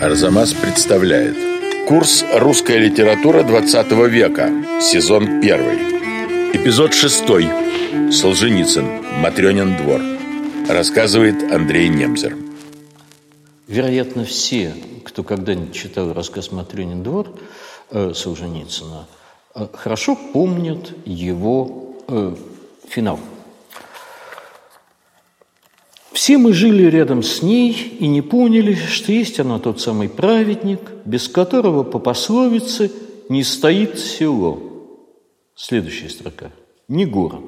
Арзамас представляет. Курс «Русская литература 20 века» Сезон 1 Эпизод 6 Солженицын Матрёнин двор. Рассказывает Андрей Немзер. Вероятно, все, кто когда-нибудь читал рассказ «Матрёнин двор» э, Солженицына, э, хорошо помнят его э, финал – все мы жили рядом с ней и не поняли, что есть она тот самый праведник, без которого по пословице не стоит село. Следующая строка. Не город.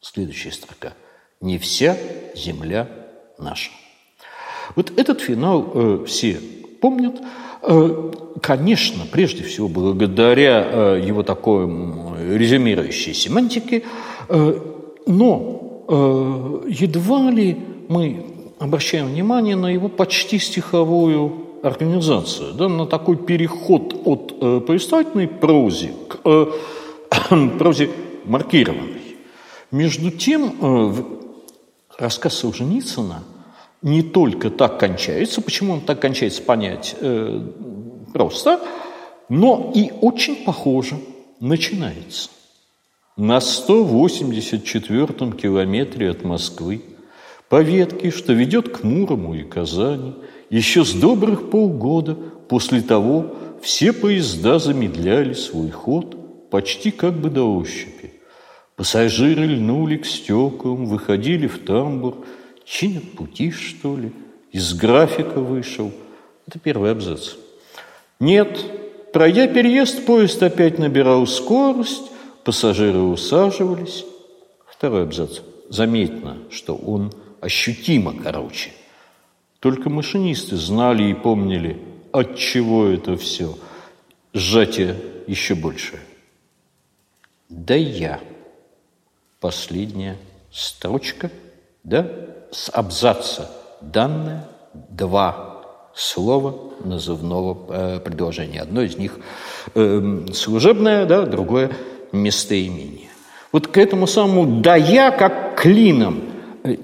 Следующая строка. Не вся земля наша. Вот этот финал э, все помнят. Э, конечно, прежде всего, благодаря э, его такой резюмирующей семантике, э, но э, едва ли мы обращаем внимание на его почти стиховую организацию, да, на такой переход от э, повествовательной прозе к э, прозе маркированной. Между тем, э, рассказ Солженицына не только так кончается, почему он так кончается, понять э, просто, но и очень похоже начинается. На 184-м километре от Москвы по ветке, что ведет к Мурому и Казани, еще с добрых полгода после того все поезда замедляли свой ход почти как бы до ощупи. Пассажиры льнули к стеклам, выходили в тамбур, чинят пути, что ли, из графика вышел. Это первый абзац. Нет, пройдя переезд, поезд опять набирал скорость, пассажиры усаживались. Второй абзац. Заметно, что он ощутимо короче. Только машинисты знали и помнили, от чего это все. Сжатие еще большее. Да я. Последняя строчка, да, с абзаца данная, два слова назывного э, предложения. Одно из них э, служебное, да, другое местоимение. Вот к этому самому «да я» как клином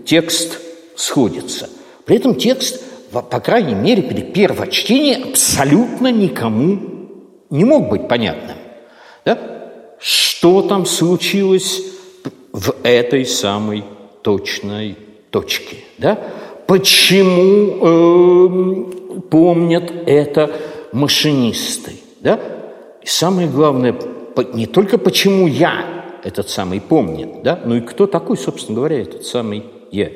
текст сходится. При этом текст, по крайней мере, при первом чтении абсолютно никому не мог быть понятным. Да? Что там случилось в этой самой точной точке? Да? Почему э, помнят это машинисты? Да? И самое главное, не только почему я этот самый помнит, да? Ну и кто такой, собственно говоря, этот самый я?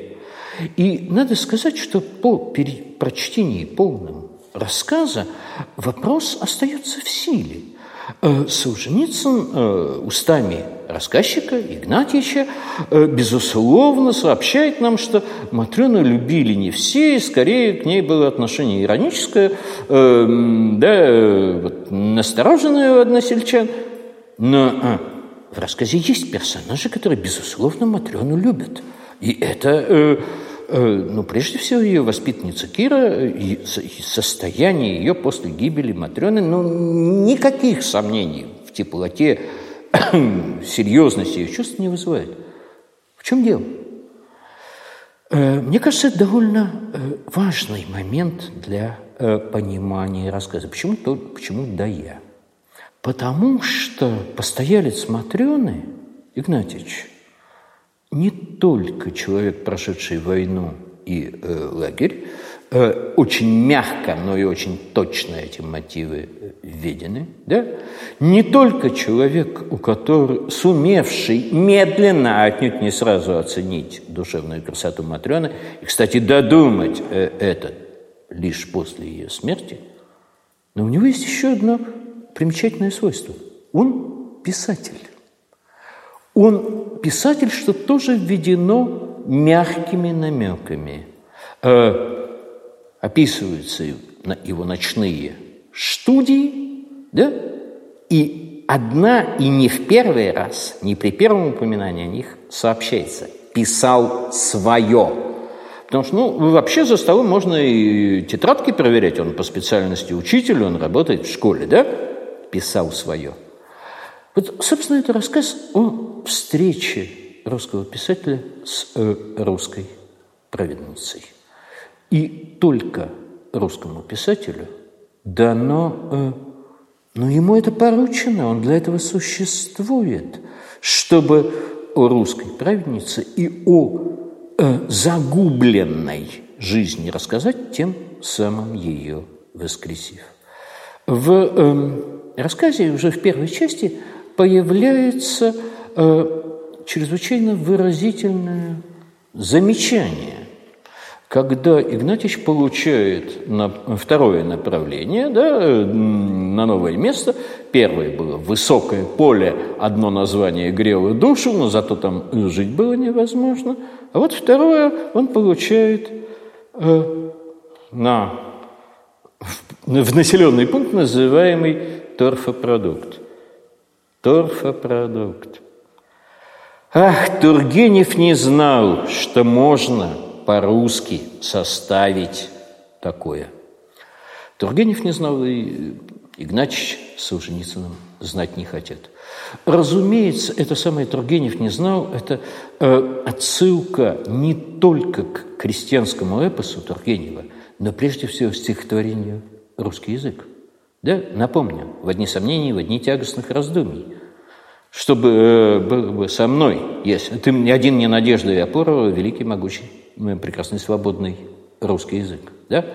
И надо сказать, что по прочтении полным рассказа вопрос остается в силе. Э, Солженицын э, устами рассказчика Игнатьевича э, безусловно сообщает нам, что Матрёну любили не все, и скорее к ней было отношение ироническое, да, вот, настороженное у односельчан. Но в рассказе есть персонажи, которые, безусловно, Матрёну любят. И это, э, э, ну, прежде всего, ее воспитанница Кира, и состояние ее после гибели Матрёны, ну, никаких сомнений в теплоте, серьезности ее чувств не вызывает. В чем дело? Э, мне кажется, это довольно э, важный момент для э, понимания рассказа. Почему, то, почему да я? Потому что постоялец Матрёны, Игнатьевич, не только человек, прошедший войну и э, лагерь, э, очень мягко, но и очень точно эти мотивы э, введены, да? не только человек, у которого, сумевший медленно, а отнюдь не сразу оценить душевную красоту Матрёны, и, кстати, додумать э, это лишь после ее смерти, но у него есть еще одно примечательное свойство. Он писатель. Он писатель, что тоже введено мягкими намеками. Э, описываются его ночные студии, да? И одна, и не в первый раз, не при первом упоминании о них сообщается. Писал свое. Потому что, ну, вообще за столом можно и тетрадки проверять. Он по специальности учитель, он работает в школе, да? Писал свое. Вот, собственно, это рассказ о встрече русского писателя с э, русской праведницей. И только русскому писателю дано, э, ну, ему это поручено, он для этого существует, чтобы о русской праведнице и о э, загубленной жизни рассказать, тем самым ее воскресив. В э, рассказе уже в первой части появляется э, чрезвычайно выразительное замечание. Когда Игнатьич получает на второе направление, да, на новое место, первое было высокое поле, одно название грело душу, но зато там жить было невозможно, а вот второе он получает э, на, в населенный пункт, называемый торфопродукт. Торфопродукт. Ах, Тургенев не знал, что можно – по-русски составить такое. Тургенев не знал, и Игнатьич с Солженицыным знать не хотят. Разумеется, это самое Тургенев не знал, это э, отсылка не только к крестьянскому эпосу Тургенева, но прежде всего стихотворению «Русский язык». Да, напомню, в одни сомнения, в одни тягостных раздумий. Чтобы э, было бы со мной, если ты ни один не надежда и опора, великий могучий прекрасный свободный русский язык. Да?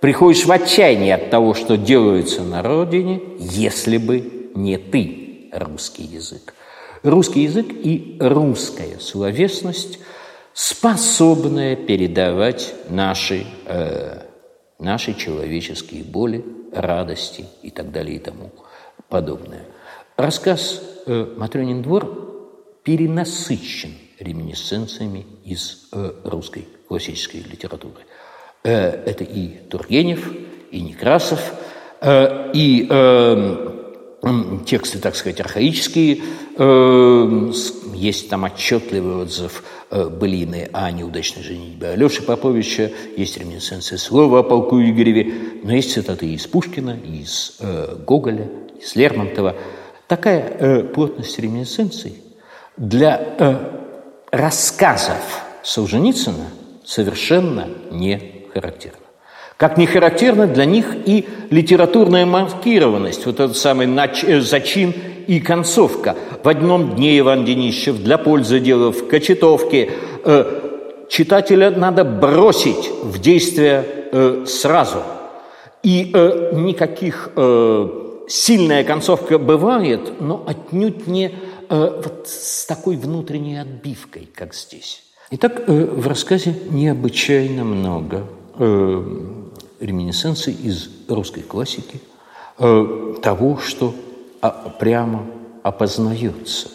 Приходишь в отчаяние от того, что делается на родине, если бы не ты, русский язык. Русский язык и русская словесность, способная передавать наши, э, наши человеческие боли, радости и так далее и тому подобное. Рассказ э, «Матрёнин двор» перенасыщен реминесценциями из э, русской классической литературы. Э, это и Тургенев, и Некрасов, и тексты, так сказать, архаические. Есть там отчетливый отзыв Былины о неудачной женитьбе Алеши Поповича, есть реминесценция слова о полку Игореве, но есть цитаты из Пушкина, из Гоголя, из Лермонтова. Такая плотность реминесценций для рассказов Солженицына совершенно не характерно. Как не характерна для них и литературная маркированность, вот этот самый нач... Э, зачин и концовка. В одном дне Иван Денищев для пользы дела в Кочетовке э, читателя надо бросить в действие э, сразу. И э, никаких э, сильная концовка бывает, но отнюдь не Э, вот с такой внутренней отбивкой, как здесь. Итак, э, в рассказе необычайно много э, реминесценций из русской классики, того, что а, прямо опознается.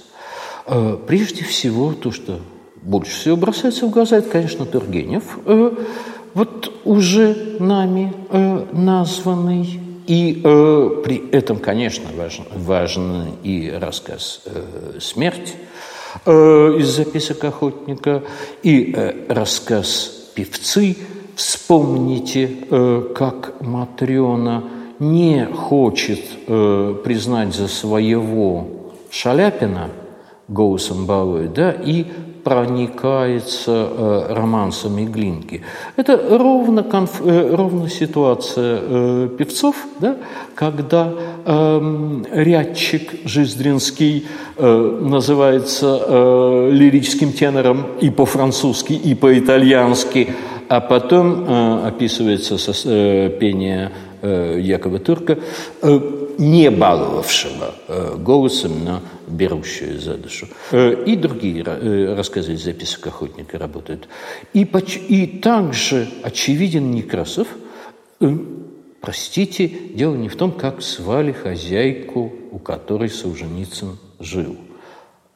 Прежде всего, то, что больше всего бросается в глаза, это, конечно, Тургенев, вот уже нами названный и э, при этом, конечно, важен, важен и рассказ э, «Смерть» э, из записок охотника, и э, рассказ «Певцы». Вспомните, э, как Матрена не хочет э, признать за своего Шаляпина, голосом балует, да, и проникается э, романсами Глинки. Это ровно, конф, ровно ситуация певцов, да, когда э, рядчик Жиздринский называется лирическим тенором и по-французски, и по-итальянски, а потом э, описывается со, э, пение э, Якова Турка, э, не баловавшего э, голосом, но берущую за душу. Э, и другие э, рассказы из записок охотника работают. И, и также очевиден Некрасов, э, простите, дело не в том, как звали хозяйку, у которой Солженицын жил.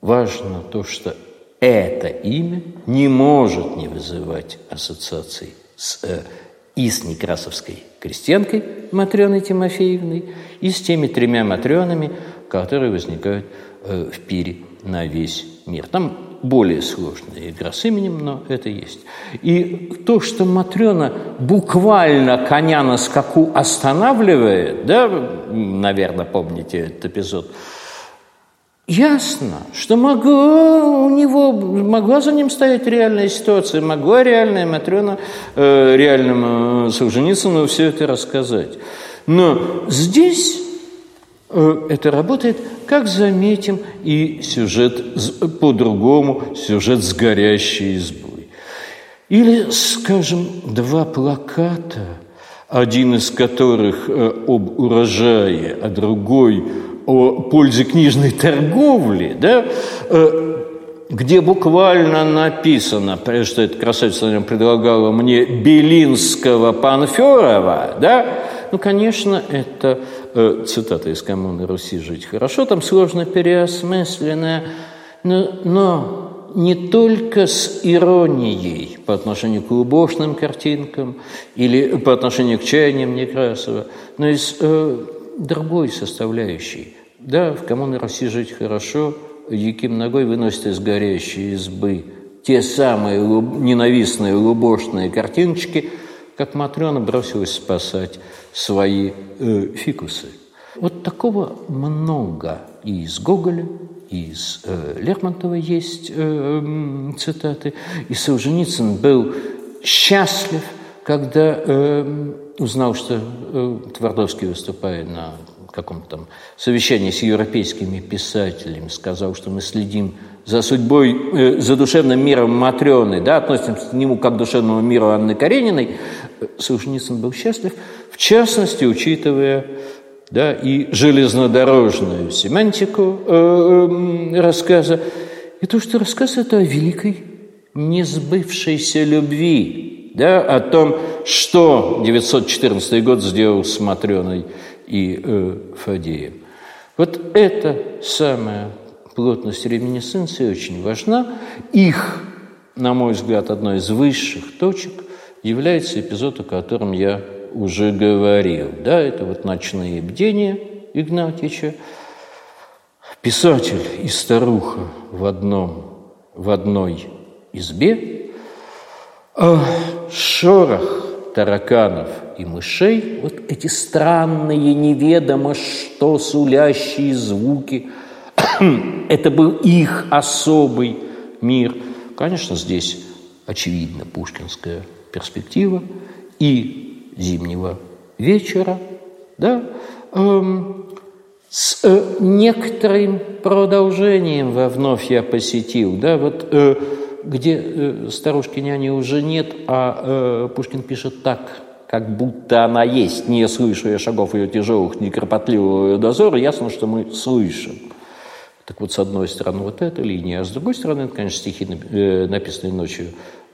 Важно то, что это имя не может не вызывать ассоциаций с, э, и с некрасовской крестьянкой Матрёной Тимофеевной, и с теми тремя Матрёнами, которые возникают э, в пире на весь мир. Там более сложная игра с именем, но это есть. И то, что Матрена буквально коня на скаку останавливает, да, наверное, помните этот эпизод, Ясно, что могло у него, могла за ним стоять реальная ситуация, могла реальная Матрена э, реальному э, Солженицыну все это рассказать. Но здесь э, это работает, как заметим, и сюжет по-другому, сюжет с горящей избой. Или, скажем, два плаката, один из которых э, об урожае, а другой о пользе книжной торговли, да, э, где буквально написано, что эта красавица предлагала мне Белинского Панферова, да, ну, конечно, это э, цитата из «Коммуны Руси жить хорошо», там сложно переосмысленная, но, но не только с иронией по отношению к лубошным картинкам или по отношению к чаяниям Некрасова, но и с э, другой составляющей. Да, в коммуне России жить хорошо, Яким ногой выносит из горящей избы те самые ненавистные лубошные картиночки, как Матрена бросилась спасать свои э, фикусы. Вот такого много и из Гоголя, и из э, Лермонтова есть э, цитаты. И Солженицын был счастлив, когда э, узнал, что э, Твардовский выступает на каком-то там совещании с европейскими писателями, сказал, что мы следим за судьбой, э, за душевным миром Матрены, да, относимся к нему как к душевному миру Анны Карениной, Солженицын был счастлив, в частности, учитывая да, и железнодорожную семантику э, э, рассказа, и то, что рассказ это о великой несбывшейся любви, да, о том, что 914 год сделал с Матрёной и э, Фадеем. Вот эта самая плотность реминесценции очень важна. Их, на мой взгляд, одной из высших точек является эпизод, о котором я уже говорил. Да, это вот «Ночные бдения» Игнатьича. Писатель и старуха в, одном, в одной избе. Шорох тараканов и мышей, вот эти странные, неведомо что сулящие звуки, это был их особый мир. Конечно, здесь очевидно пушкинская перспектива и зимнего вечера, да, эм, с э, некоторым продолжением во вновь я посетил, да, вот э, где э, старушки-няни уже нет, а э, Пушкин пишет так, как будто она есть, не слышу я шагов ее тяжелых, не кропотливого дозора, ясно, что мы слышим. Так вот, с одной стороны, вот эта линия, а с другой стороны, это, конечно, стихи, э, написанные ночью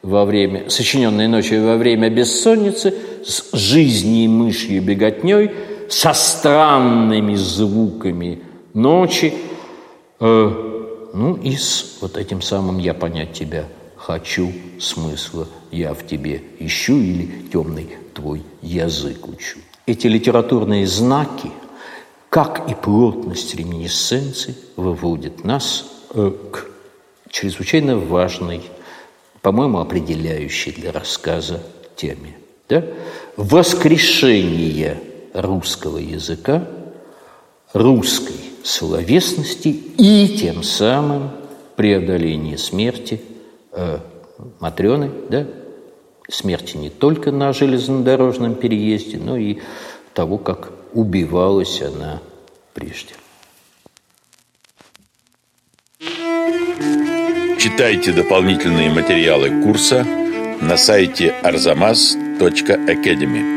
во время, сочиненные ночью во время бессонницы, с жизнью мышью беготней, со странными звуками ночи, ну и с вот этим самым «я понять тебя хочу» смысла «я в тебе ищу» или «темный твой язык учу». Эти литературные знаки, как и плотность реминесценции, выводят нас э, к чрезвычайно важной, по-моему, определяющей для рассказа теме. Да? Воскрешение русского языка, русской словесности и тем самым преодоление смерти э, Матрены, да, смерти не только на железнодорожном переезде, но и того, как убивалась она прежде. Читайте дополнительные материалы курса на сайте arzamas.academy.